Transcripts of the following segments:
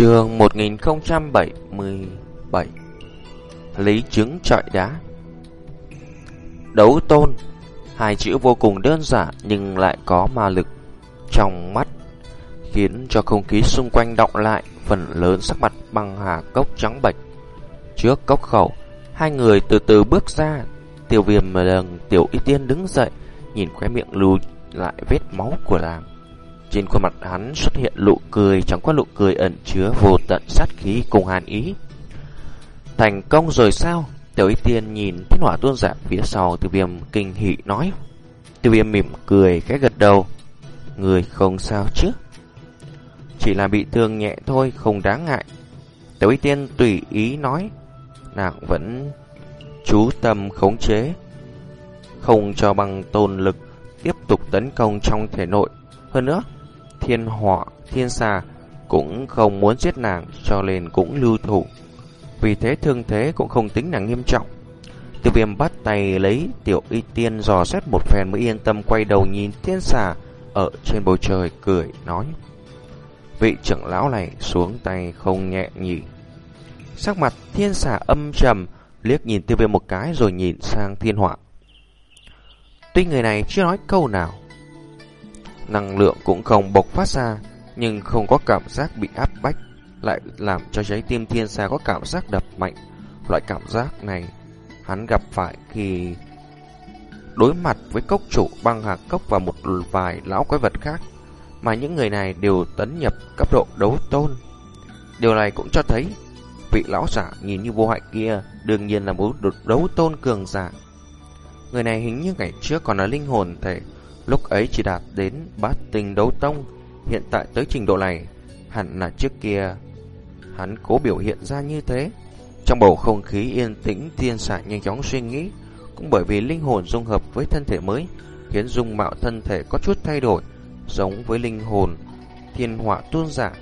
Trường 1077 Lý chứng trọi đá. Đấu tôn. Hai chữ vô cùng đơn giản nhưng lại có ma lực trong mắt, Khiến cho không khí xung quanh động lại, Phần lớn sắc mặt băng hà cốc trắng bệch. Trước cốc khẩu, Hai người từ từ bước ra. Tiêu viêm lần tiểu y tiên đứng dậy, Nhìn khóe miệng lưu lại vết máu của làng trên khuôn mặt hắn xuất hiện nụ cười, chẳng qua nụ cười ẩn chứa vô tận sát khí cùng hàn ý. Thành công rồi sao? Tiểu Y Tiên nhìn thiên hỏa tuôn giả phía sau tiêu viêm kinh hỉ nói. Tiêu viêm mỉm cười, cái gật đầu. Người không sao chứ? Chỉ là bị thương nhẹ thôi, không đáng ngại. Tiểu Y Tiên tùy ý nói. Nàng vẫn chú tâm khống chế. Không cho bằng tôn lực tiếp tục tấn công trong thể nội. Hơn nữa, thiên họa, thiên xà cũng không muốn giết nàng cho nên cũng lưu thủ. Vì thế thương thế cũng không tính là nghiêm trọng. Tiêu viêm bắt tay lấy tiểu y tiên dò xét một phen mới yên tâm quay đầu nhìn thiên xà ở trên bầu trời cười nói. Vị trưởng lão này xuống tay không nhẹ nhỉ. Sắc mặt thiên xà âm trầm liếc nhìn tiêu viêm một cái rồi nhìn sang thiên họa. Tuy người này chưa nói câu nào năng lượng cũng không bộc phát ra, nhưng không có cảm giác bị áp bách, lại làm cho trái tim thiên xa có cảm giác đập mạnh. Loại cảm giác này hắn gặp phải khi đối mặt với cốc chủ băng hạc cốc và một vài lão quái vật khác, mà những người này đều tấn nhập cấp độ đấu tôn. Điều này cũng cho thấy vị lão giả nhìn như vô hại kia đương nhiên là một đấu tôn cường giả. Người này hình như ngày trước còn là linh hồn thể Lúc ấy chỉ đạt đến bát tinh đấu tông, Hiện tại tới trình độ này, Hẳn là trước kia Hắn cố biểu hiện ra như thế. Trong bầu không khí yên tĩnh, Thiên xạ nhanh chóng suy nghĩ, Cũng bởi vì linh hồn dung hợp với thân thể mới, Khiến dung mạo thân thể có chút thay đổi, Giống với linh hồn Thiên họa tôn giả.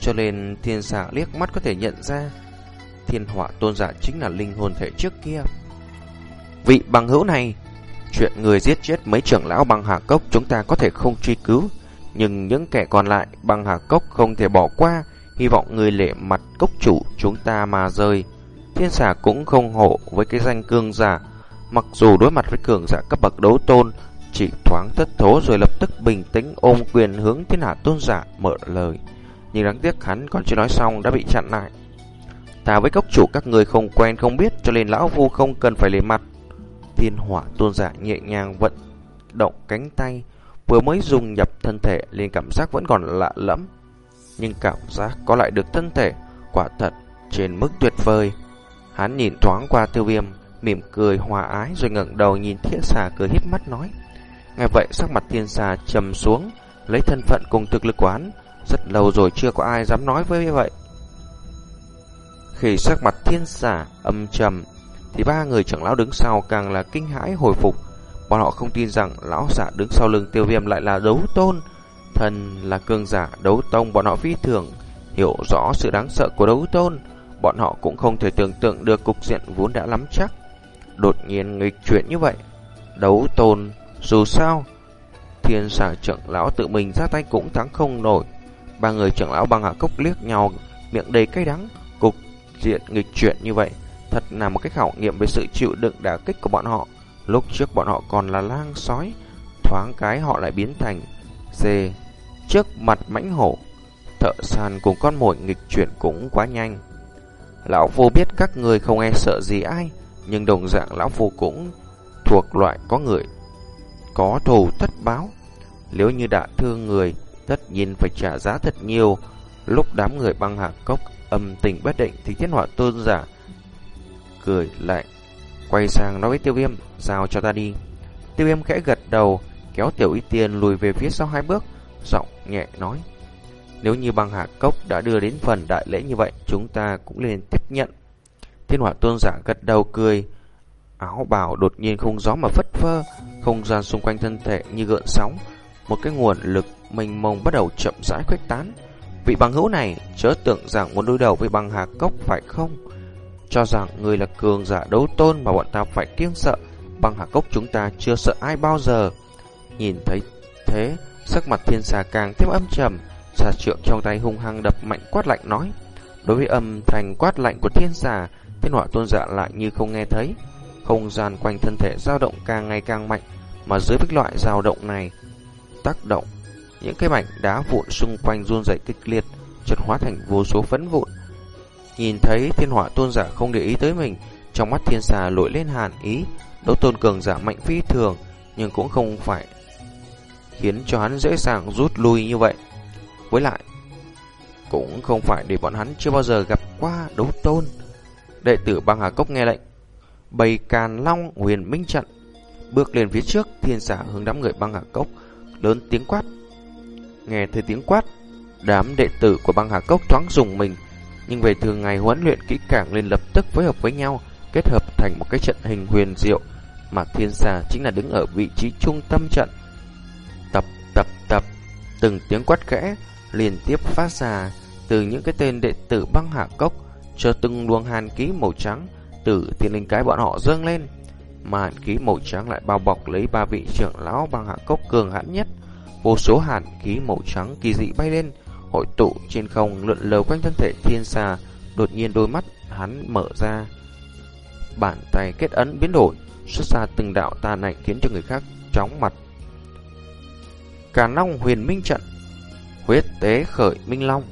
Cho nên thiên xạ liếc mắt có thể nhận ra, Thiên họa tôn giả chính là linh hồn thể trước kia. Vị bằng hữu này Chuyện người giết chết mấy trưởng lão băng hà cốc chúng ta có thể không truy cứu, nhưng những kẻ còn lại băng hà cốc không thể bỏ qua, hy vọng người lệ mặt cốc chủ chúng ta mà rơi. Thiên xà cũng không hộ với cái danh cương giả, mặc dù đối mặt với cường giả cấp bậc đấu tôn, chỉ thoáng thất thố rồi lập tức bình tĩnh ôm quyền hướng thiên hạ tôn giả mở lời. Nhưng đáng tiếc hắn còn chưa nói xong đã bị chặn lại. Ta với cốc chủ các người không quen không biết cho nên lão phu không cần phải lề mặt. Thiên hỏa tôn giả nhẹ nhàng vận động cánh tay, vừa mới dùng nhập thân thể liền cảm giác vẫn còn lạ lẫm. Nhưng cảm giác có lại được thân thể, quả thật, trên mức tuyệt vời. Hắn nhìn thoáng qua tiêu viêm, mỉm cười hòa ái rồi ngẩng đầu nhìn thiên xà cười híp mắt nói. Ngay vậy sắc mặt thiên xà trầm xuống, lấy thân phận cùng thực lực quán, rất lâu rồi chưa có ai dám nói với như vậy. Khi sắc mặt thiên xà âm trầm, thì ba người trưởng lão đứng sau càng là kinh hãi hồi phục. Bọn họ không tin rằng lão giả đứng sau lưng tiêu viêm lại là đấu tôn. Thần là cường giả đấu tông bọn họ phi thường, hiểu rõ sự đáng sợ của đấu tôn. Bọn họ cũng không thể tưởng tượng được cục diện vốn đã lắm chắc. Đột nhiên nghịch chuyển như vậy. Đấu tôn, dù sao, thiên xà trưởng lão tự mình ra tay cũng thắng không nổi. Ba người trưởng lão bằng hạ cốc liếc nhau, miệng đầy cay đắng, cục diện nghịch chuyển như vậy Thật là một cách khảo nghiệm về sự chịu đựng đả kích của bọn họ. Lúc trước bọn họ còn là lang sói, thoáng cái họ lại biến thành dê trước mặt mãnh hổ. Thợ săn cùng con mồi nghịch chuyển cũng quá nhanh. Lão Phu biết các người không e sợ gì ai, nhưng đồng dạng Lão Phu cũng thuộc loại có người có thù tất báo. Nếu như đã thương người, tất nhiên phải trả giá thật nhiều. Lúc đám người băng hạ cốc âm tình bất định thì thiên họa tôn giả cười lại Quay sang nói với tiêu viêm, Giao cho ta đi. Tiêu viêm khẽ gật đầu, Kéo tiểu y tiên lùi về phía sau hai bước, Giọng nhẹ nói, Nếu như băng hạ cốc đã đưa đến phần đại lễ như vậy, Chúng ta cũng nên tiếp nhận. Thiên hỏa tôn giả gật đầu cười, Áo bào đột nhiên không gió mà phất phơ, Không gian xung quanh thân thể như gợn sóng, Một cái nguồn lực mênh mông bắt đầu chậm rãi khuếch tán. Vị bằng hữu này chớ tưởng rằng muốn đối đầu với băng hà cốc phải không? Cho rằng người là cường giả đấu tôn mà bọn ta phải kiêng sợ. Bằng hạ cốc chúng ta chưa sợ ai bao giờ. Nhìn thấy thế, sắc mặt thiên xà càng thêm âm trầm, xà trượng trong tay hung hăng đập mạnh quát lạnh nói. Đối với âm thanh quát lạnh của thiên xà, thiên hỏa tôn giả lại như không nghe thấy. Không gian quanh thân thể dao động càng ngày càng mạnh, mà dưới bích loại dao động này tác động, những cái mảnh đá vụn xung quanh run rẩy kịch liệt, chợt hóa thành vô số phấn vụn. Nhìn thấy thiên hỏa tôn giả không để ý tới mình, trong mắt thiên xà lội lên hàn ý, đấu tôn cường giả mạnh phi thường, nhưng cũng không phải khiến cho hắn dễ dàng rút lui như vậy. Với lại, cũng không phải để bọn hắn chưa bao giờ gặp qua đấu tôn. Đệ tử băng hà cốc nghe lệnh, bầy càn long huyền minh trận, bước lên phía trước, thiên xà hướng đám người băng hà cốc, lớn tiếng quát. Nghe thấy tiếng quát, đám đệ tử của băng hà cốc thoáng dùng mình, nhưng về thường ngày huấn luyện kỹ càng lên lập tức phối hợp với nhau, kết hợp thành một cái trận hình huyền diệu, mà thiên xà chính là đứng ở vị trí trung tâm trận. Tập, tập, tập, từng tiếng quát khẽ liên tiếp phát ra từ những cái tên đệ tử băng hạ cốc cho từng luồng hàn khí màu trắng từ thiên linh cái bọn họ dâng lên. Mà hàn khí màu trắng lại bao bọc lấy ba vị trưởng lão băng hạ cốc cường hãn nhất. Vô số hàn khí màu trắng kỳ dị bay lên, hội tụ trên không lượn lờ quanh thân thể thiên xà. Đột nhiên đôi mắt hắn mở ra. Bàn tay kết ấn biến đổi, xuất ra từng đạo tà ảnh khiến cho người khác chóng mặt. Cả Long huyền minh trận Huyết tế khởi minh long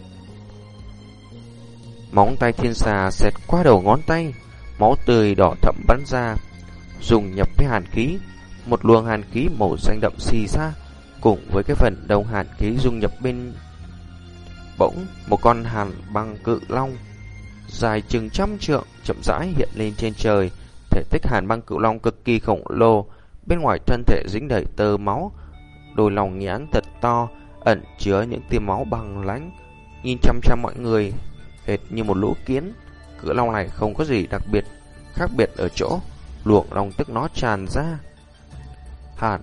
Móng tay thiên xà xẹt qua đầu ngón tay Máu tươi đỏ thậm bắn ra Dùng nhập với hàn khí Một luồng hàn khí màu xanh đậm xì xa Cùng với cái phần đầu hàn khí dung nhập bên Bỗng một con hàn băng cự long Dài chừng trăm trượng Chậm rãi hiện lên trên trời Thể tích hàn băng cự long cực kỳ khổng lồ Bên ngoài thân thể dính đầy tơ máu Đôi lòng nhãn thật to ẩn chứa những tia máu bằng lánh, nhìn chăm chăm mọi người, hệt như một lũ kiến. Cự long này không có gì đặc biệt, khác biệt ở chỗ, luồng long tức nó tràn ra. Hàn,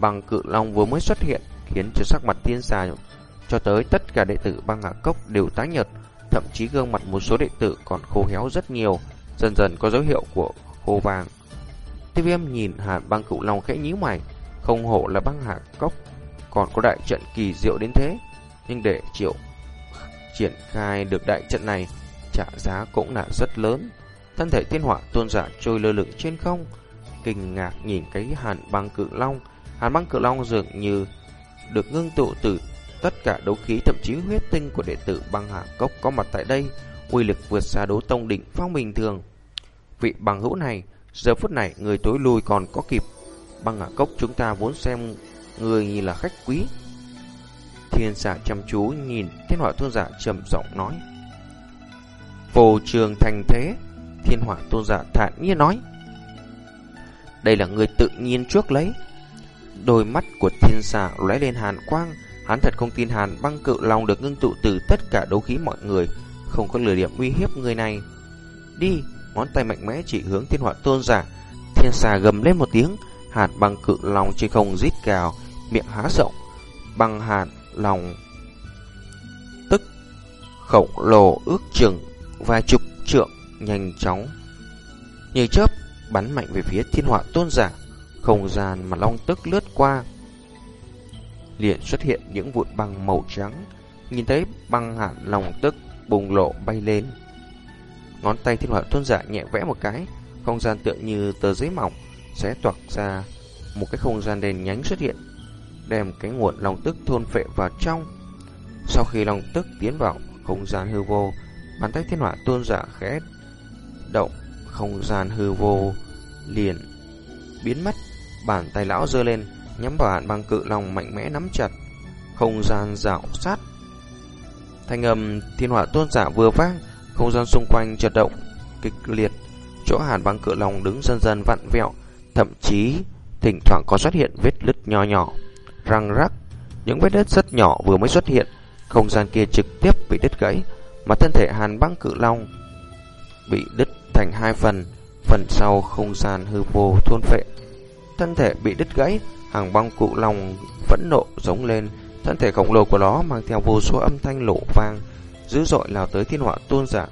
bằng cự long vừa mới xuất hiện, khiến cho sắc mặt tiên xà cho tới tất cả đệ tử băng hạ cốc đều tái nhợt, thậm chí gương mặt một số đệ tử còn khô héo rất nhiều, dần dần có dấu hiệu của khô vàng. Tiêu viêm nhìn hàn băng cự long khẽ nhíu mày, không hổ là băng hạ cốc còn có đại trận kỳ diệu đến thế. Nhưng để triệu triển khai được đại trận này, trả giá cũng là rất lớn. Thân thể thiên hỏa tôn giả trôi lơ lửng trên không, kinh ngạc nhìn cái hàn băng cự long. Hàn băng cự long dường như được ngưng tụ từ tất cả đấu khí thậm chí huyết tinh của đệ tử băng hạ cốc có mặt tại đây, uy lực vượt xa đấu tông đỉnh phong bình thường. Vị bằng hữu này, giờ phút này người tối lui còn có kịp. Băng hạ cốc chúng ta vốn xem người như là khách quý. Thiên giả chăm chú nhìn thiên hỏa tôn giả trầm giọng nói. Phù trường thành thế, thiên hỏa tôn giả thản nhiên nói. Đây là người tự nhiên trước lấy. Đôi mắt của thiên giả lóe lên hàn quang, hắn thật không tin hàn băng cự long được ngưng tụ từ tất cả đấu khí mọi người, không có lừa điểm uy hiếp người này. Đi, ngón tay mạnh mẽ chỉ hướng thiên họa tôn giả. Thiên xà gầm lên một tiếng, hàn băng cự long trên không rít cào, miệng há rộng, băng hàn lòng tức khổng lồ ước chừng vài chục trượng nhanh chóng như chớp bắn mạnh về phía thiên họa tôn giả không gian mà long tức lướt qua liền xuất hiện những vụn băng màu trắng nhìn thấy băng hạn lòng tức bùng lộ bay lên ngón tay thiên hỏa tôn giả nhẹ vẽ một cái không gian tựa như tờ giấy mỏng sẽ toạc ra một cái không gian đèn nhánh xuất hiện đem cái nguồn lòng tức thôn phệ vào trong. Sau khi lòng tức tiến vào không gian hư vô, bàn tay thiên hỏa tôn giả khẽ động, không gian hư vô liền biến mất. Bàn tay lão giơ lên, nhắm vào hạn băng cự long mạnh mẽ nắm chặt, không gian dạo sát. Thanh âm thiên hỏa tôn giả vừa vang, không gian xung quanh chật động kịch liệt. Chỗ hàn băng cự long đứng dần dần vặn vẹo, thậm chí thỉnh thoảng có xuất hiện vết lứt nho nhỏ răng rắc. Những vết đất rất nhỏ vừa mới xuất hiện, không gian kia trực tiếp bị đứt gãy, mà thân thể hàn băng cự long bị đứt thành hai phần, phần sau không gian hư vô thôn phệ. Thân thể bị đứt gãy, hàng băng cự long phẫn nộ giống lên, thân thể khổng lồ của nó mang theo vô số âm thanh lộ vang, dữ dội lao tới thiên họa tôn giả.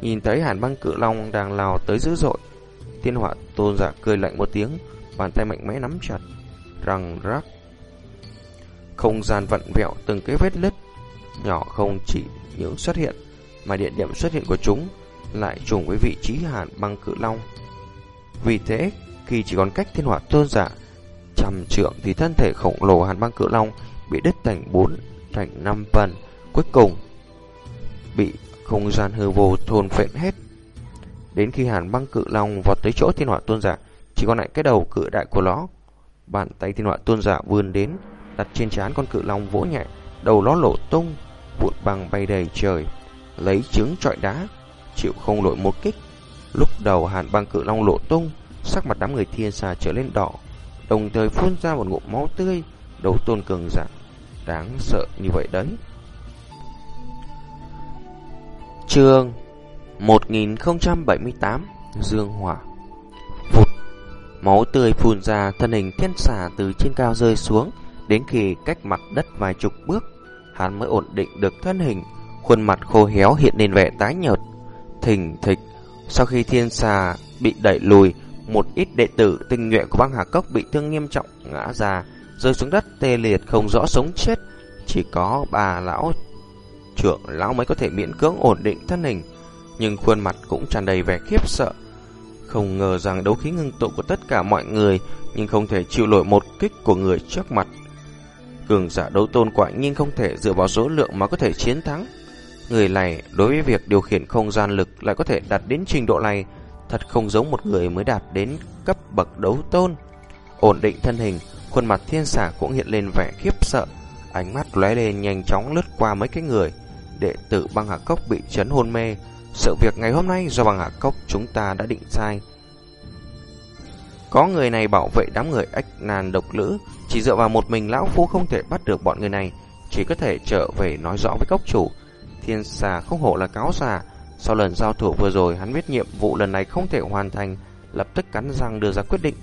Nhìn thấy hàn băng cự long đang lao tới dữ dội, thiên họa tôn giả cười lạnh một tiếng, bàn tay mạnh mẽ nắm chặt, răng rắc không gian vặn vẹo từng cái vết lứt, nhỏ không chỉ những xuất hiện, mà địa điểm xuất hiện của chúng lại trùng với vị trí hàn băng cự long. Vì thế, khi chỉ còn cách thiên họa tôn giả trăm trượng thì thân thể khổng lồ hàn băng cự long bị đứt thành bốn thành năm phần, cuối cùng bị không gian hư vô thôn phệ hết. Đến khi hàn băng cự long vọt tới chỗ thiên hỏa tôn giả, chỉ còn lại cái đầu cự đại của nó. Bàn tay thiên hỏa tôn giả vươn đến, đặt trên trán con cự long vỗ nhẹ, đầu nó lộ tung, vụn băng bay đầy trời, lấy trứng trọi đá, chịu không nổi một kích. Lúc đầu hàn băng cự long lộ tung, sắc mặt đám người thiên xà trở lên đỏ, đồng thời phun ra một ngụm máu tươi, đấu tôn cường giả. Đáng sợ như vậy đấy. Chương 1078 Dương Hỏa Phụt Máu tươi phun ra thân hình thiên xà từ trên cao rơi xuống Đến khi cách mặt đất vài chục bước Hắn mới ổn định được thân hình Khuôn mặt khô héo hiện lên vẻ tái nhợt Thình thịch Sau khi thiên xà bị đẩy lùi một ít đệ tử tinh nhuệ của băng hà cốc Bị thương nghiêm trọng ngã ra, Rơi xuống đất tê liệt không rõ sống chết. Chỉ có bà lão trưởng lão mới có thể miễn cưỡng ổn định thân hình, Nhưng khuôn mặt cũng tràn đầy vẻ khiếp sợ. Không ngờ rằng đấu khí ngưng tụ của tất cả mọi người, Nhưng không thể chịu nổi một kích của người trước mặt. Cường giả đấu tôn quả nhiên không thể dựa vào số lượng mà có thể chiến thắng. Người này đối với việc điều khiển không gian lực lại có thể đạt đến trình độ này Thật không giống một người mới đạt đến cấp bậc đấu tôn. Ổn định thân hình, khuôn mặt thiên xà cũng hiện lên vẻ khiếp sợ. Ánh mắt lóe lên nhanh chóng lướt qua mấy cái người. Đệ tử băng hạ cốc bị chấn hôn mê. Sự việc ngày hôm nay do băng hạ cốc chúng ta đã định sai. Có người này bảo vệ đám người ách nàn độc lữ. Chỉ dựa vào một mình lão phu không thể bắt được bọn người này. Chỉ có thể trở về nói rõ với cốc chủ. Thiên xà không hổ là cáo già sau lần giao thủ vừa rồi, Hắn biết nhiệm vụ lần này không thể hoàn thành, Lập tức cắn răng đưa ra quyết định.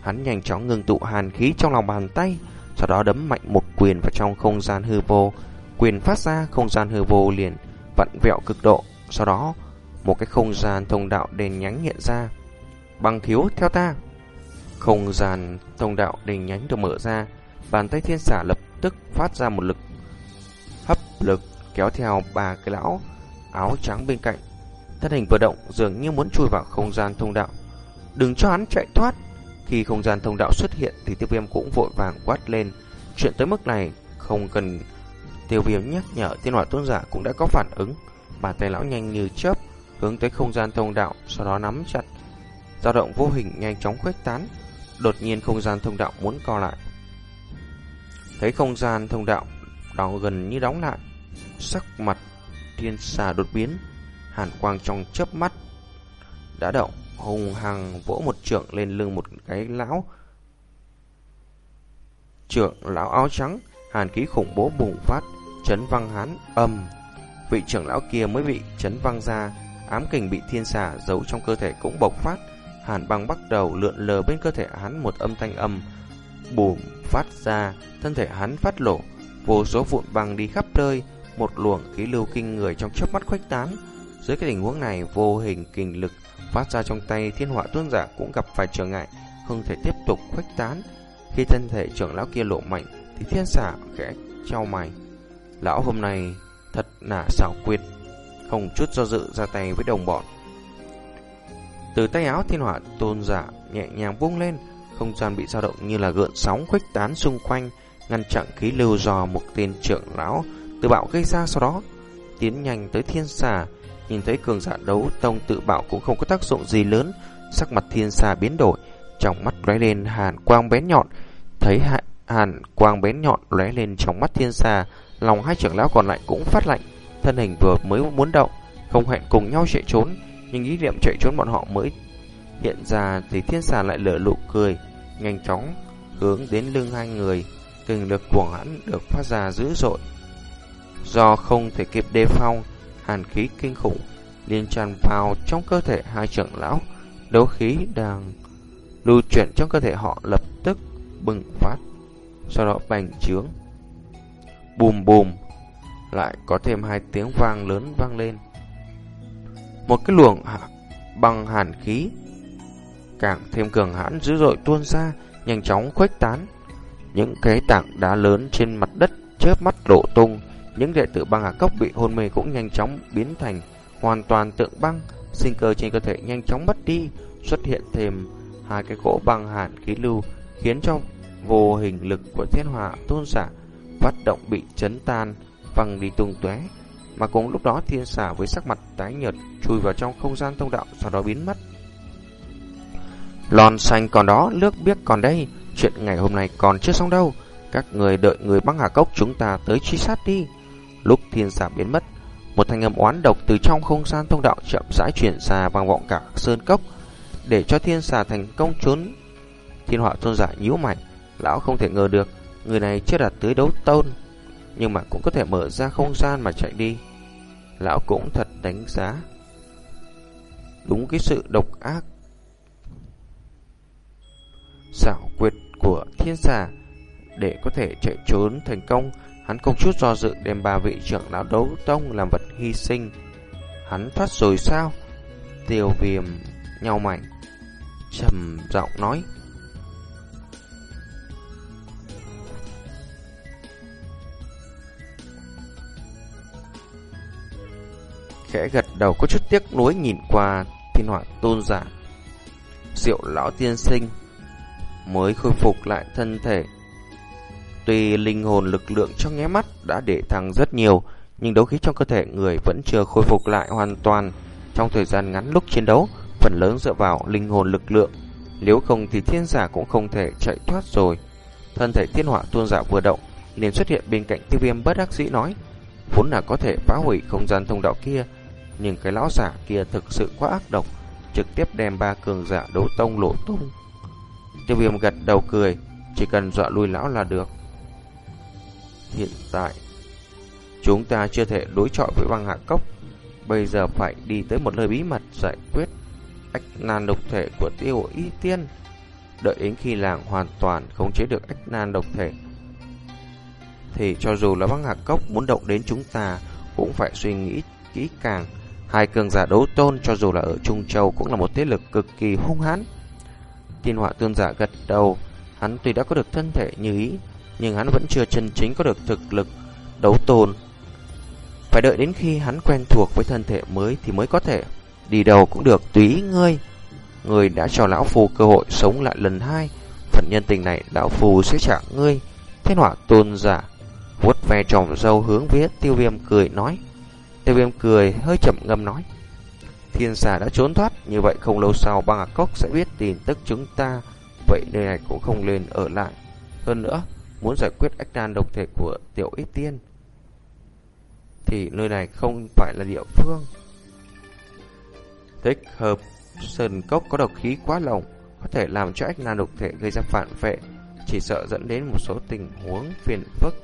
Hắn nhanh chóng ngừng tụ hàn khí trong lòng bàn tay, Sau đó đấm mạnh một quyền vào trong không gian hư vô. Quyền phát ra, không gian hư vô liền Vặn vẹo cực độ. Sau đó, một cái không gian thông đạo đền nhánh hiện ra. Bằng khiếu theo ta. Không gian thông đạo đền nhánh được mở ra. Bàn tay thiên xả lập tức phát ra một lực Hấp lực kéo theo ba cái lão áo trắng bên cạnh. Thân hình vừa động dường như muốn chui vào không gian thông đạo. Đừng cho hắn chạy thoát. Khi không gian thông đạo xuất hiện thì tiêu viêm cũng vội vàng quát lên. Chuyện tới mức này không cần tiêu viêm nhắc nhở tiên hỏa tôn giả cũng đã có phản ứng. Bàn tay lão nhanh như chớp hướng tới không gian thông đạo, sau đó nắm chặt. dao động vô hình nhanh chóng khuếch tán. Đột nhiên không gian thông đạo muốn co lại. Thấy không gian thông đạo đó gần như đóng lại, Sắc mặt thiên xà đột biến, Hàn quang trong chớp mắt Đã động hùng hằng vỗ một trượng lên lưng một cái lão. Trượng lão áo trắng, Hàn khí khủng bố bùng phát, Chấn văng hắn âm Vị trưởng lão kia mới bị chấn văng ra, Ám kình bị thiên xà giấu trong cơ thể cũng bộc phát. Hàn băng bắt đầu lượn lờ bên cơ thể hắn một âm thanh âm Bùm phát ra, Thân thể hắn phát lộ, Vô số vụn băng đi khắp nơi một luồng khí lưu kinh người trong chớp mắt khuếch tán. Dưới cái tình huống này, vô hình kinh lực phát ra trong tay thiên họa tuôn giả cũng gặp phải trở ngại, không thể tiếp tục khuếch tán. Khi thân thể trưởng lão kia lộ mạnh, thì thiên xả khẽ trao mày. Lão hôm nay thật là xảo quyệt, không chút do dự ra tay với đồng bọn. Từ tay áo thiên họa tôn giả nhẹ nhàng vung lên, không gian bị dao động như là gợn sóng khuếch tán xung quanh, ngăn chặn khí lưu do một tên trưởng lão tự bạo gây ra sau đó. Tiến nhanh tới thiên xà nhìn thấy cường giả đấu tông tự bạo cũng không có tác dụng gì lớn. Sắc mặt thiên xà biến đổi trong mắt lóe lên hàn quang bén nhọn. Thấy hàn, quang bén nhọn lóe lên trong mắt thiên xà lòng hai trưởng lão còn lại cũng phát lạnh. Thân hình vừa mới muốn động không hẹn cùng nhau chạy trốn nhưng ý niệm chạy trốn bọn họ mới hiện ra thì thiên xà lại lở lụ cười nhanh chóng hướng đến lưng hai người. Kinh lực của hắn được phát ra dữ dội. Do không thể kịp đề phòng, hàn khí kinh khủng liên tràn vào trong cơ thể hai trưởng lão, đấu khí đang lưu chuyển trong cơ thể họ lập tức bừng phát, sau đó bành trướng. Bùm bùm, lại có thêm hai tiếng vang lớn vang lên. Một cái luồng bằng hàn khí càng thêm cường hãn dữ dội tuôn ra, nhanh chóng khuếch tán. Những cái tảng đá lớn trên mặt đất chớp mắt đổ tung, những đệ tử băng hà cốc bị hôn mê cũng nhanh chóng biến thành hoàn toàn tượng băng, sinh cơ trên cơ thể nhanh chóng mất đi, xuất hiện thêm hai cái cỗ băng hàn khí lưu, khiến cho vô hình lực của thiên hỏa tôn giả phát động bị chấn tan, văng đi tung tóe. Mà cùng lúc đó thiên xà với sắc mặt tái nhợt chui vào trong không gian thông đạo sau đó biến mất. Lon xanh còn đó, nước biếc còn đây, chuyện ngày hôm nay còn chưa xong đâu. Các người đợi người băng hà cốc chúng ta tới truy sát đi. Lúc thiên xà biến mất, một thanh âm oán độc từ trong không gian thông đạo chậm rãi chuyển ra vang vọng cả sơn cốc, để cho thiên xà thành công trốn. Thiên họa tôn giả nhíu mày, lão không thể ngờ được người này chưa đạt tới đấu tôn, nhưng mà cũng có thể mở ra không gian mà chạy đi. Lão cũng thật đánh giá đúng cái sự độc ác xảo quyệt của thiên xà để có thể chạy trốn thành công Hắn không chút do dự đem ba vị trưởng lão đấu tông làm vật hy sinh. Hắn thoát rồi sao? Tiêu viêm nhau mảnh. trầm giọng nói. Khẽ gật đầu, có chút tiếc nuối nhìn qua thiên họa tôn giả. Diệu lão tiên sinh, mới khôi phục lại thân thể Tuy linh hồn lực lượng trong nháy mắt đã để thăng rất nhiều, nhưng đấu khí trong cơ thể người vẫn chưa khôi phục lại hoàn toàn. Trong thời gian ngắn lúc chiến đấu, phần lớn dựa vào linh hồn lực lượng. Nếu không thì thiên giả cũng không thể chạy thoát rồi. Thân thể thiên họa tuôn giả vừa động, liền xuất hiện bên cạnh tiêu viêm bất đắc dĩ nói. Vốn là có thể phá hủy không gian thông đạo kia, nhưng cái lão giả kia thực sự quá ác độc, trực tiếp đem ba cường giả đấu tông lộ tung. Tiêu viêm gật đầu cười, chỉ cần dọa lui lão là được. Hiện tại, chúng ta chưa thể đối chọi với băng hạ cốc. Bây giờ phải đi tới một nơi bí mật giải quyết ách nan độc thể của tiêu y tiên. Đợi đến khi làng hoàn toàn khống chế được ách nan độc thể. Thì cho dù là băng hạ cốc muốn động đến chúng ta, cũng phải suy nghĩ kỹ càng. Hai cường giả đấu tôn cho dù là ở Trung Châu cũng là một thế lực cực kỳ hung hãn. Tiên họa tương giả gật đầu, hắn tuy đã có được thân thể như ý, nhưng hắn vẫn chưa chân chính có được thực lực đấu tồn. Phải đợi đến khi hắn quen thuộc với thân thể mới thì mới có thể đi đầu cũng được tùy ngươi. Ngươi đã cho lão phù cơ hội sống lại lần hai, phần nhân tình này lão phù sẽ trả ngươi. Thiên hỏa tôn giả vuốt ve tròm dâu hướng phía tiêu viêm cười nói. Tiêu viêm cười hơi chậm ngâm nói. Thiên xà đã trốn thoát, như vậy không lâu sau băng cốc sẽ biết tin tức chúng ta, vậy nơi này cũng không nên ở lại. Hơn nữa, muốn giải quyết ách nan độc thể của tiểu ít tiên, thì nơi này không phải là địa phương. Thích hợp sơn cốc có độc khí quá lỏng, có thể làm cho ách nan độc thể gây ra phản vệ, chỉ sợ dẫn đến một số tình huống phiền phức.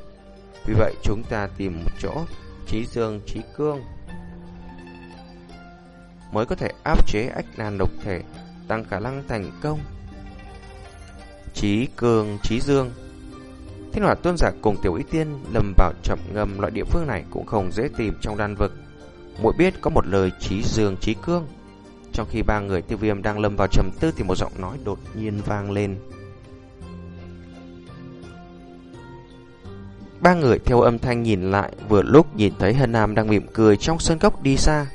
Vì vậy, chúng ta tìm một chỗ trí dương trí cương, mới có thể áp chế ách nan độc thể, tăng khả năng thành công. Trí cường trí dương. Thiên hỏa tôn giả cùng tiểu ý tiên lầm vào chậm ngầm loại địa phương này cũng không dễ tìm trong đan vực. Mỗi biết có một lời trí dương trí cương. Trong khi ba người tiêu viêm đang lâm vào trầm tư thì một giọng nói đột nhiên vang lên. Ba người theo âm thanh nhìn lại vừa lúc nhìn thấy Hân Nam đang mỉm cười trong sân gốc đi xa.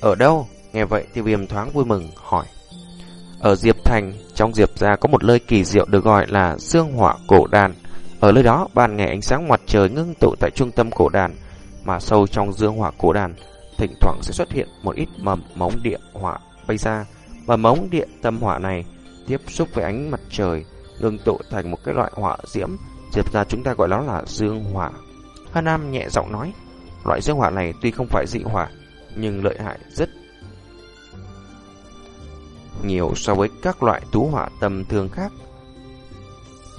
Ở đâu? Nghe vậy tiêu viêm thoáng vui mừng hỏi. Ở Diệp Thành, trong Diệp gia có một nơi kỳ diệu được gọi là Dương Hỏa Cổ Đàn. Ở nơi đó, ban ngày ánh sáng mặt trời ngưng tụ tại trung tâm cổ đàn, mà sâu trong dương hỏa cổ đàn, thỉnh thoảng sẽ xuất hiện một ít mầm móng địa hỏa bay ra, và móng địa tâm hỏa này tiếp xúc với ánh mặt trời, ngưng tụ thành một cái loại hỏa diễm, diệp ra chúng ta gọi nó là dương hỏa. Hà Nam nhẹ giọng nói, loại dương hỏa này tuy không phải dị hỏa, nhưng lợi hại rất nhiều so với các loại tú hỏa tầm thường khác.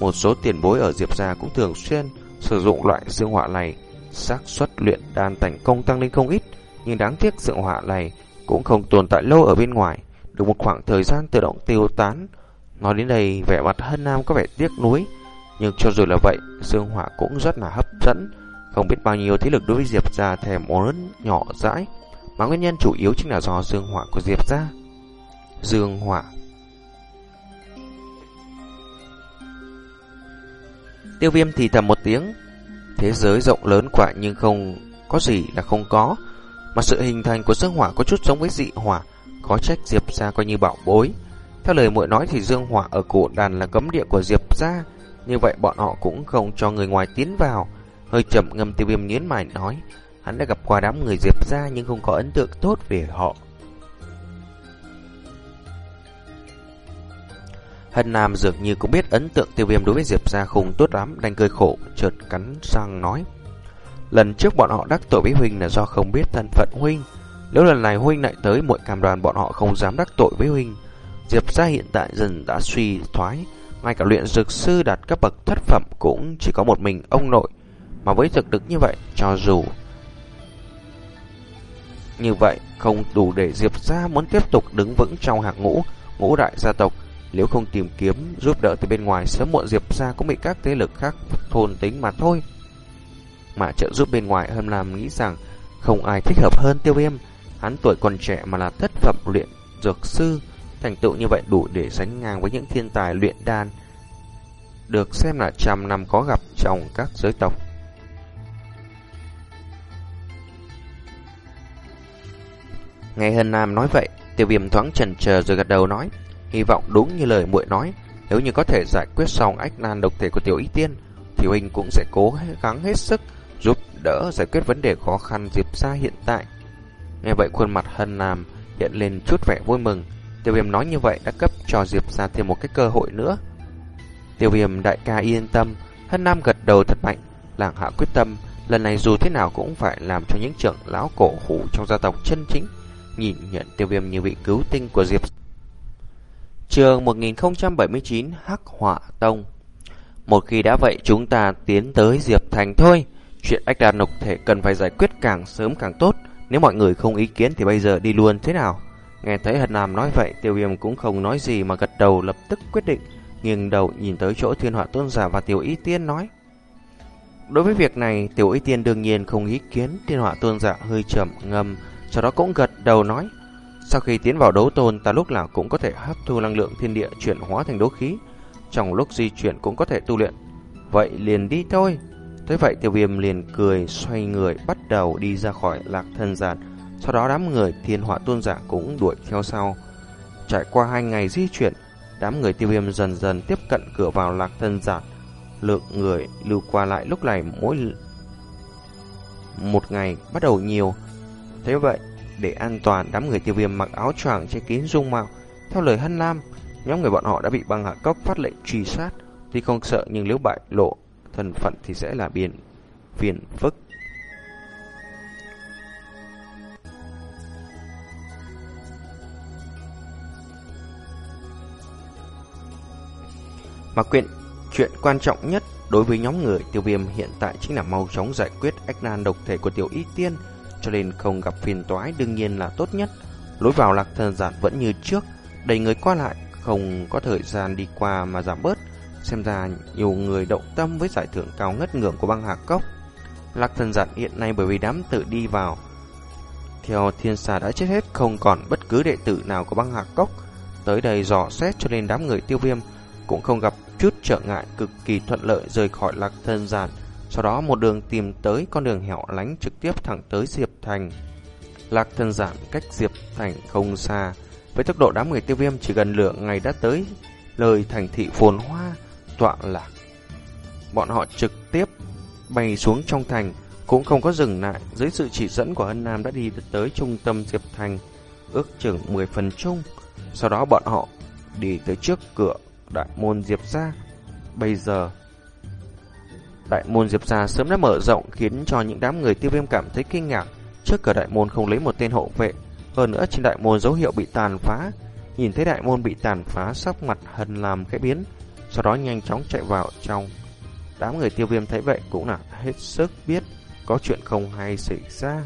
Một số tiền bối ở Diệp Gia cũng thường xuyên sử dụng loại dương họa này, xác suất luyện đan thành công tăng lên không ít, nhưng đáng tiếc dương họa này cũng không tồn tại lâu ở bên ngoài, được một khoảng thời gian tự động tiêu tán. Nói đến đây, vẻ mặt Hân Nam có vẻ tiếc nuối, nhưng cho dù là vậy, dương họa cũng rất là hấp dẫn, không biết bao nhiêu thế lực đối với Diệp Gia thèm muốn nhỏ dãi, mà nguyên nhân chủ yếu chính là do dương họa của Diệp Gia. Dương họa Tiêu viêm thì thầm một tiếng. Thế giới rộng lớn quả nhưng không có gì là không có. Mà sự hình thành của dương hỏa có chút giống với dị hỏa, có trách Diệp ra coi như bảo bối. Theo lời muội nói thì dương hỏa ở cổ đàn là cấm địa của Diệp ra, như vậy bọn họ cũng không cho người ngoài tiến vào. Hơi chậm ngâm tiêu viêm nhến mày nói, hắn đã gặp qua đám người Diệp ra nhưng không có ấn tượng tốt về họ. Hân Nam dường như cũng biết ấn tượng tiêu viêm đối với Diệp gia không tốt lắm, đành cười khổ, chợt cắn răng nói. Lần trước bọn họ đắc tội với Huynh là do không biết thân phận Huynh. Nếu lần này Huynh lại tới muội cam đoàn bọn họ không dám đắc tội với Huynh. Diệp gia hiện tại dần đã suy thoái, ngay cả luyện dược sư đạt cấp bậc thất phẩm cũng chỉ có một mình ông nội. Mà với thực lực như vậy, cho dù như vậy không đủ để Diệp gia muốn tiếp tục đứng vững trong hạng ngũ, ngũ đại gia tộc. Nếu không tìm kiếm giúp đỡ từ bên ngoài, sớm muộn Diệp ra cũng bị các thế lực khác thôn tính mà thôi. Mà trợ giúp bên ngoài hơn làm nghĩ rằng không ai thích hợp hơn tiêu viêm. Hắn tuổi còn trẻ mà là thất phẩm luyện dược sư, thành tựu như vậy đủ để sánh ngang với những thiên tài luyện đan. Được xem là trăm năm có gặp trong các giới tộc. Nghe Hân Nam nói vậy, tiêu viêm thoáng chần chờ rồi gật đầu nói, hy vọng đúng như lời muội nói, nếu như có thể giải quyết xong ách nan độc thể của tiểu y tiên, thì huynh cũng sẽ cố gắng hết sức giúp đỡ giải quyết vấn đề khó khăn Diệp gia hiện tại. Nghe vậy khuôn mặt Hân Nam hiện lên chút vẻ vui mừng, tiêu viêm nói như vậy đã cấp cho Diệp ra thêm một cái cơ hội nữa. Tiêu viêm đại ca yên tâm, Hân Nam gật đầu thật mạnh, làng hạ quyết tâm, lần này dù thế nào cũng phải làm cho những trưởng lão cổ hủ trong gia tộc chân chính nhìn nhận tiêu viêm như vị cứu tinh của Diệp. Trường 1079 Hắc Họa Tông Một khi đã vậy chúng ta tiến tới Diệp Thành thôi. Chuyện ách đàn nục thể cần phải giải quyết càng sớm càng tốt. Nếu mọi người không ý kiến thì bây giờ đi luôn thế nào? Nghe thấy Hật Nam nói vậy, tiêu viêm cũng không nói gì mà gật đầu lập tức quyết định. Nghiêng đầu nhìn tới chỗ thiên họa tôn giả và tiểu ý tiên nói. Đối với việc này, tiểu ý tiên đương nhiên không ý kiến, thiên họa tôn giả hơi chậm ngâm, sau đó cũng gật đầu nói sau khi tiến vào đấu tôn ta lúc nào cũng có thể hấp thu năng lượng thiên địa chuyển hóa thành đấu khí. Trong lúc di chuyển cũng có thể tu luyện. Vậy liền đi thôi. Thế vậy tiêu viêm liền cười xoay người bắt đầu đi ra khỏi lạc thân giản. Sau đó đám người thiên họa tôn giả cũng đuổi theo sau. Trải qua hai ngày di chuyển Đám người tiêu viêm dần dần tiếp cận cửa vào lạc thân giản. Lượng người lưu qua lại lúc này mỗi một ngày bắt đầu nhiều. Thế vậy, để an toàn, đám người tiêu viêm mặc áo choàng che kín dung mạo. Theo lời Hân Lam, nhóm người bọn họ đã bị băng hạ cốc phát lệnh truy sát. Tuy không sợ nhưng nếu bại lộ thân phận thì sẽ là biển phiền phức. Mà quyện chuyện quan trọng nhất đối với nhóm người tiêu viêm hiện tại chính là mau chóng giải quyết ách nan độc thể của tiểu y tiên cho nên không gặp phiền toái đương nhiên là tốt nhất. Lối vào lạc thần giản vẫn như trước, đầy người qua lại, không có thời gian đi qua mà giảm bớt. Xem ra nhiều người động tâm với giải thưởng cao ngất ngưỡng của băng hạc cốc. Lạc thần giản hiện nay bởi vì đám tự đi vào. Theo thiên xà đã chết hết, không còn bất cứ đệ tử nào của băng hạc cốc. Tới đây dò xét cho nên đám người tiêu viêm cũng không gặp chút trở ngại cực kỳ thuận lợi rời khỏi lạc thần giản sau đó một đường tìm tới con đường hẻo lánh trực tiếp thẳng tới Diệp Thành. Lạc thân giảm cách Diệp Thành không xa. Với tốc độ đám người tiêu viêm chỉ gần lửa ngày đã tới lời thành thị phồn hoa, tọa lạc. Bọn họ trực tiếp bay xuống trong thành, cũng không có dừng lại. Dưới sự chỉ dẫn của Hân Nam đã đi tới trung tâm Diệp Thành, ước chừng 10 phần chung. Sau đó bọn họ đi tới trước cửa đại môn Diệp ra. Bây giờ Đại môn Diệp Gia sớm đã mở rộng khiến cho những đám người tiêu viêm cảm thấy kinh ngạc. Trước cửa đại môn không lấy một tên hộ vệ, hơn nữa trên đại môn dấu hiệu bị tàn phá. Nhìn thấy đại môn bị tàn phá, sắc mặt hần làm cái biến, sau đó nhanh chóng chạy vào trong. Đám người tiêu viêm thấy vậy cũng là hết sức biết có chuyện không hay xảy ra.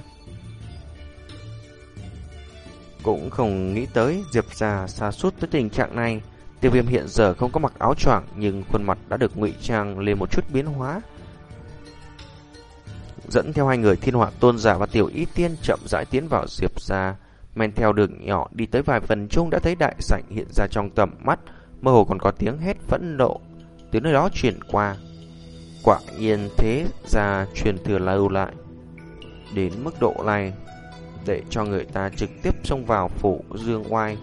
Cũng không nghĩ tới Diệp Gia xa suốt tới tình trạng này. Tiêu viêm hiện giờ không có mặc áo choàng nhưng khuôn mặt đã được ngụy trang lên một chút biến hóa dẫn theo hai người thiên họa tôn giả và tiểu y tiên chậm rãi tiến vào diệp ra. Men theo đường nhỏ đi tới vài phần chung đã thấy đại sảnh hiện ra trong tầm mắt, mơ hồ còn có tiếng hét phẫn nộ từ nơi đó truyền qua. Quả nhiên thế ra truyền thừa lâu lại. đến mức độ này để cho người ta trực tiếp xông vào phủ dương oai.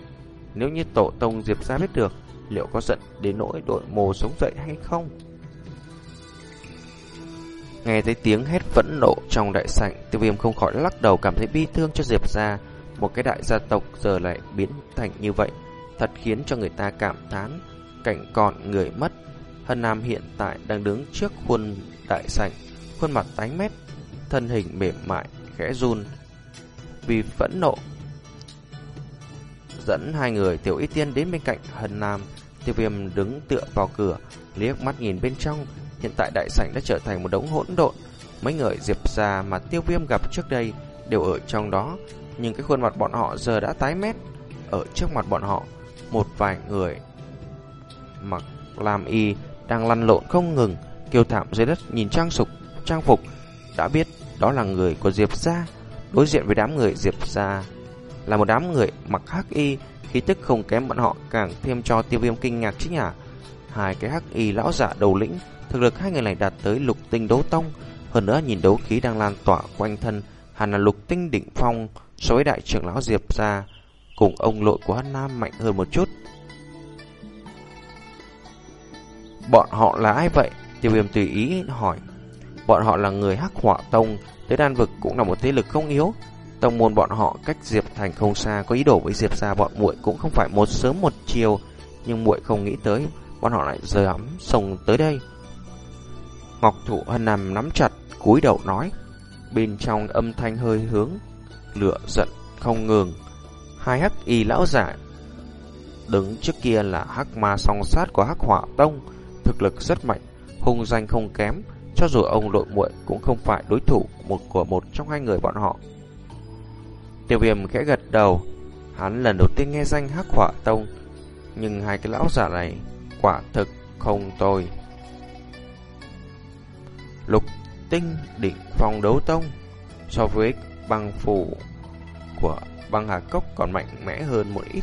Nếu như tổ tông Diệp gia biết được, liệu có giận đến nỗi đội mồ sống dậy hay không? Nghe thấy tiếng hét phẫn nộ trong đại sảnh, tiêu viêm không khỏi lắc đầu cảm thấy bi thương cho Diệp gia. Một cái đại gia tộc giờ lại biến thành như vậy, thật khiến cho người ta cảm thán, cảnh còn người mất. Hân Nam hiện tại đang đứng trước khuôn đại sảnh, khuôn mặt tái mét, thân hình mềm mại, khẽ run. Vì phẫn nộ, dẫn hai người tiểu y tiên đến bên cạnh Hân Nam. Tiêu viêm đứng tựa vào cửa, liếc mắt nhìn bên trong. Hiện tại đại sảnh đã trở thành một đống hỗn độn. Mấy người diệp gia mà tiêu viêm gặp trước đây đều ở trong đó. Nhưng cái khuôn mặt bọn họ giờ đã tái mét. Ở trước mặt bọn họ, một vài người mặc làm y đang lăn lộn không ngừng, kêu thảm dưới đất nhìn trang sục, trang phục, đã biết đó là người của Diệp gia. Đối diện với đám người Diệp gia là một đám người mặc hắc y, khí tức không kém bọn họ càng thêm cho tiêu viêm kinh ngạc chứ nhỉ. Hai cái hắc y lão giả đầu lĩnh, thực lực hai người này đạt tới lục tinh đấu tông, hơn nữa nhìn đấu khí đang lan tỏa quanh thân, hẳn là lục tinh đỉnh phong so với đại trưởng lão Diệp gia cùng ông nội của Hân Nam mạnh hơn một chút. Bọn họ là ai vậy? Tiêu viêm tùy ý hỏi. Bọn họ là người hắc họa tông, tới đan vực cũng là một thế lực không yếu. Tông môn bọn họ cách Diệp Thành không xa, có ý đồ với Diệp ra bọn muội cũng không phải một sớm một chiều, nhưng muội không nghĩ tới, bọn họ lại rời ấm sông tới đây. Ngọc Thụ Hân nằm nắm chặt, cúi đầu nói, bên trong âm thanh hơi hướng, lửa giận không ngừng. Hai hắc y lão giả đứng trước kia là hắc ma song sát của hắc họa tông, thực lực rất mạnh, hung danh không kém, cho dù ông nội muội cũng không phải đối thủ một của một trong hai người bọn họ. Tiêu viêm khẽ gật đầu, hắn lần đầu tiên nghe danh hắc họa tông, nhưng hai cái lão giả này quả thực không tồi. Lục tinh định phong đấu tông so với băng phủ của băng hà cốc còn mạnh mẽ hơn một ít.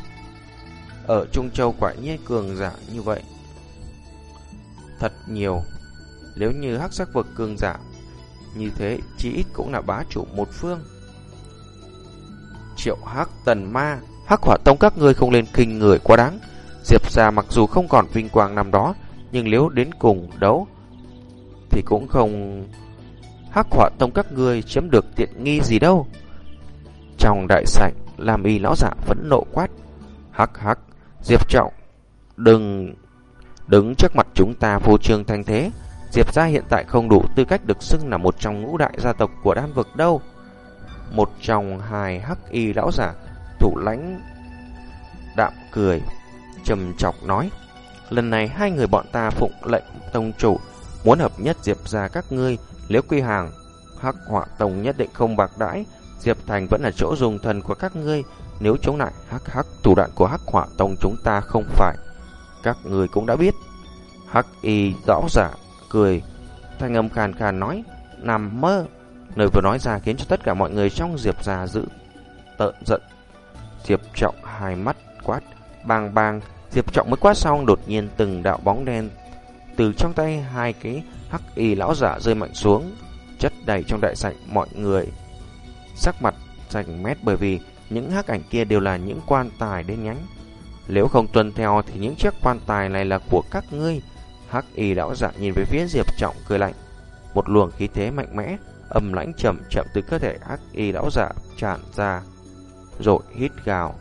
Ở Trung Châu quả nhiên cường giả như vậy thật nhiều. Nếu như hắc sắc vực cường giả như thế, chỉ ít cũng là bá chủ một phương. Triệu hắc tần ma, hắc hỏa tông các ngươi không lên kinh người quá đáng. Diệp gia mặc dù không còn vinh quang năm đó, nhưng nếu đến cùng đấu thì cũng không hắc họa tông các ngươi chiếm được tiện nghi gì đâu. Trong đại sảnh, làm y lão giả phẫn nộ quát. Hắc hắc, Diệp trọng, đừng Đứng trước mặt chúng ta vô trương thanh thế, Diệp gia hiện tại không đủ tư cách được xưng là một trong ngũ đại gia tộc của đan vực đâu. Một trong hai hắc y lão giả, thủ lãnh đạm cười, trầm chọc nói. Lần này hai người bọn ta phụng lệnh tông chủ, muốn hợp nhất Diệp gia các ngươi, nếu quy hàng, hắc họa tông nhất định không bạc đãi, Diệp Thành vẫn là chỗ dùng thần của các ngươi, nếu chống lại hắc hắc thủ đoạn của hắc họa tông chúng ta không phải các người cũng đã biết. Hắc y rõ giả, cười, thanh âm khàn khàn nói, nằm mơ. Lời vừa nói ra khiến cho tất cả mọi người trong Diệp gia giữ tợn giận. Diệp trọng hai mắt quát, bang bang, Diệp trọng mới quát xong đột nhiên từng đạo bóng đen từ trong tay hai cái hắc y lão giả rơi mạnh xuống, chất đầy trong đại sảnh mọi người. Sắc mặt xanh mét bởi vì những hắc ảnh kia đều là những quan tài đen nhánh nếu không tuân theo thì những chiếc quan tài này là của các ngươi. Hắc y lão giả nhìn về phía Diệp Trọng cười lạnh. Một luồng khí thế mạnh mẽ, âm lãnh chậm chậm từ cơ thể Hắc y lão giả tràn ra, rồi hít gào.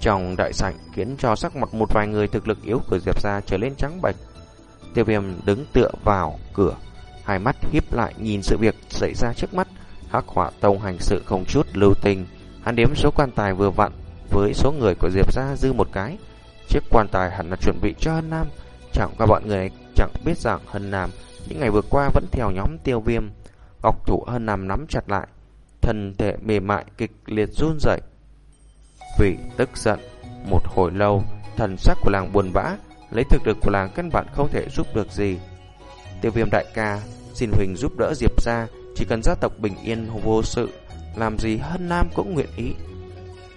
Trong đại sảnh khiến cho sắc mặt một vài người thực lực yếu của Diệp gia trở lên trắng bệch. Tiêu Viêm đứng tựa vào cửa, hai mắt híp lại nhìn sự việc xảy ra trước mắt. Hắc Hỏa Tông hành sự không chút lưu tình, hắn đếm số quan tài vừa vặn với số người của Diệp ra dư một cái. Chiếc quan tài hẳn là chuẩn bị cho Hân Nam. Chẳng qua bọn người chẳng biết rằng Hân Nam những ngày vừa qua vẫn theo nhóm tiêu viêm. Ngọc thủ Hân Nam nắm chặt lại. Thân thể mềm mại kịch liệt run rẩy Vì tức giận, một hồi lâu, thần sắc của làng buồn bã, lấy thực lực của làng căn bản không thể giúp được gì. Tiêu viêm đại ca, xin Huỳnh giúp đỡ Diệp ra, chỉ cần gia tộc bình yên vô sự, làm gì Hân Nam cũng nguyện ý.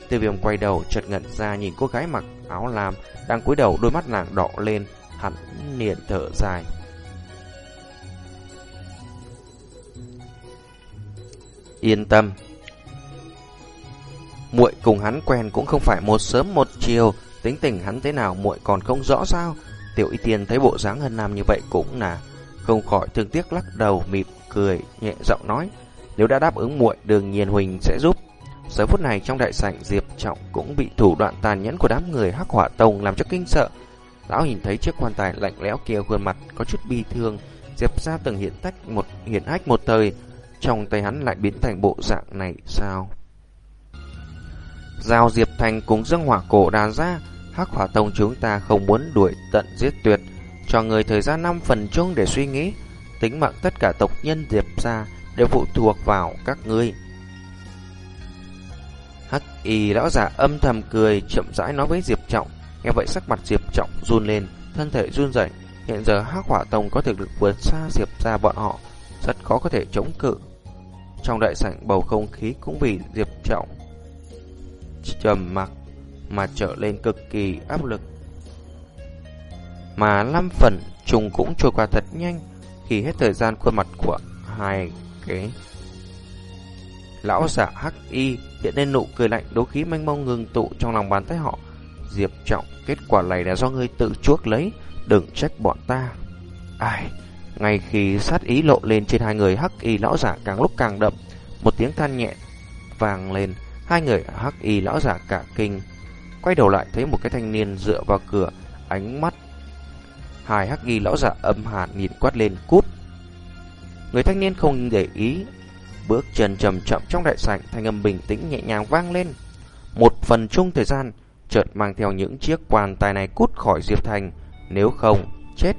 Tiêu viêm quay đầu chợt ngẩn ra nhìn cô gái mặc áo lam đang cúi đầu đôi mắt nàng đỏ lên, hắn niệm thở dài. Yên tâm. Muội cùng hắn quen cũng không phải một sớm một chiều, tính tình hắn thế nào muội còn không rõ sao? Tiểu Y Tiên thấy bộ dáng Hân Nam như vậy cũng là không khỏi thương tiếc lắc đầu mỉm cười nhẹ giọng nói, nếu đã đáp ứng muội đương nhiên Huỳnh sẽ giúp. Giờ phút này trong đại sảnh Diệp Trọng cũng bị thủ đoạn tàn nhẫn của đám người Hắc Hỏa Tông làm cho kinh sợ. Lão nhìn thấy chiếc quan tài lạnh lẽo kia khuôn mặt có chút bi thương, Diệp ra từng hiện tách một hiện hách một thời, trong tay hắn lại biến thành bộ dạng này sao? Giao Diệp Thành cùng dương hỏa cổ đàn ra, Hắc Hỏa Tông chúng ta không muốn đuổi tận giết tuyệt, cho người thời gian 5 phần chung để suy nghĩ, tính mạng tất cả tộc nhân Diệp gia đều phụ thuộc vào các ngươi. Hắc y lão giả âm thầm cười chậm rãi nói với Diệp Trọng, nghe vậy sắc mặt Diệp Trọng run lên, thân thể run rẩy. Hiện giờ Hắc Hỏa Tông có thực lực vượt xa Diệp gia bọn họ, rất khó có thể chống cự. Trong đại sảnh bầu không khí cũng vì Diệp Trọng trầm mặc mà trở lên cực kỳ áp lực. Mà năm phần trùng cũng trôi qua thật nhanh khi hết thời gian khuôn mặt của hai cái lão giả hắc y hiện lên nụ cười lạnh đố khí mênh mông ngừng tụ trong lòng bàn tay họ. Diệp trọng kết quả này là do ngươi tự chuốc lấy, đừng trách bọn ta. Ai, ngay khi sát ý lộ lên trên hai người hắc y lão giả càng lúc càng đậm, một tiếng than nhẹ vang lên, hai người hắc y lão giả cả kinh, quay đầu lại thấy một cái thanh niên dựa vào cửa, ánh mắt hai hắc ghi lão giả âm hàn nhìn quát lên cút. Người thanh niên không để ý, bước chân chậm chậm trong đại sảnh, thanh âm bình tĩnh nhẹ nhàng vang lên. Một phần chung thời gian, chợt mang theo những chiếc quan tài này cút khỏi Diệp Thành, nếu không chết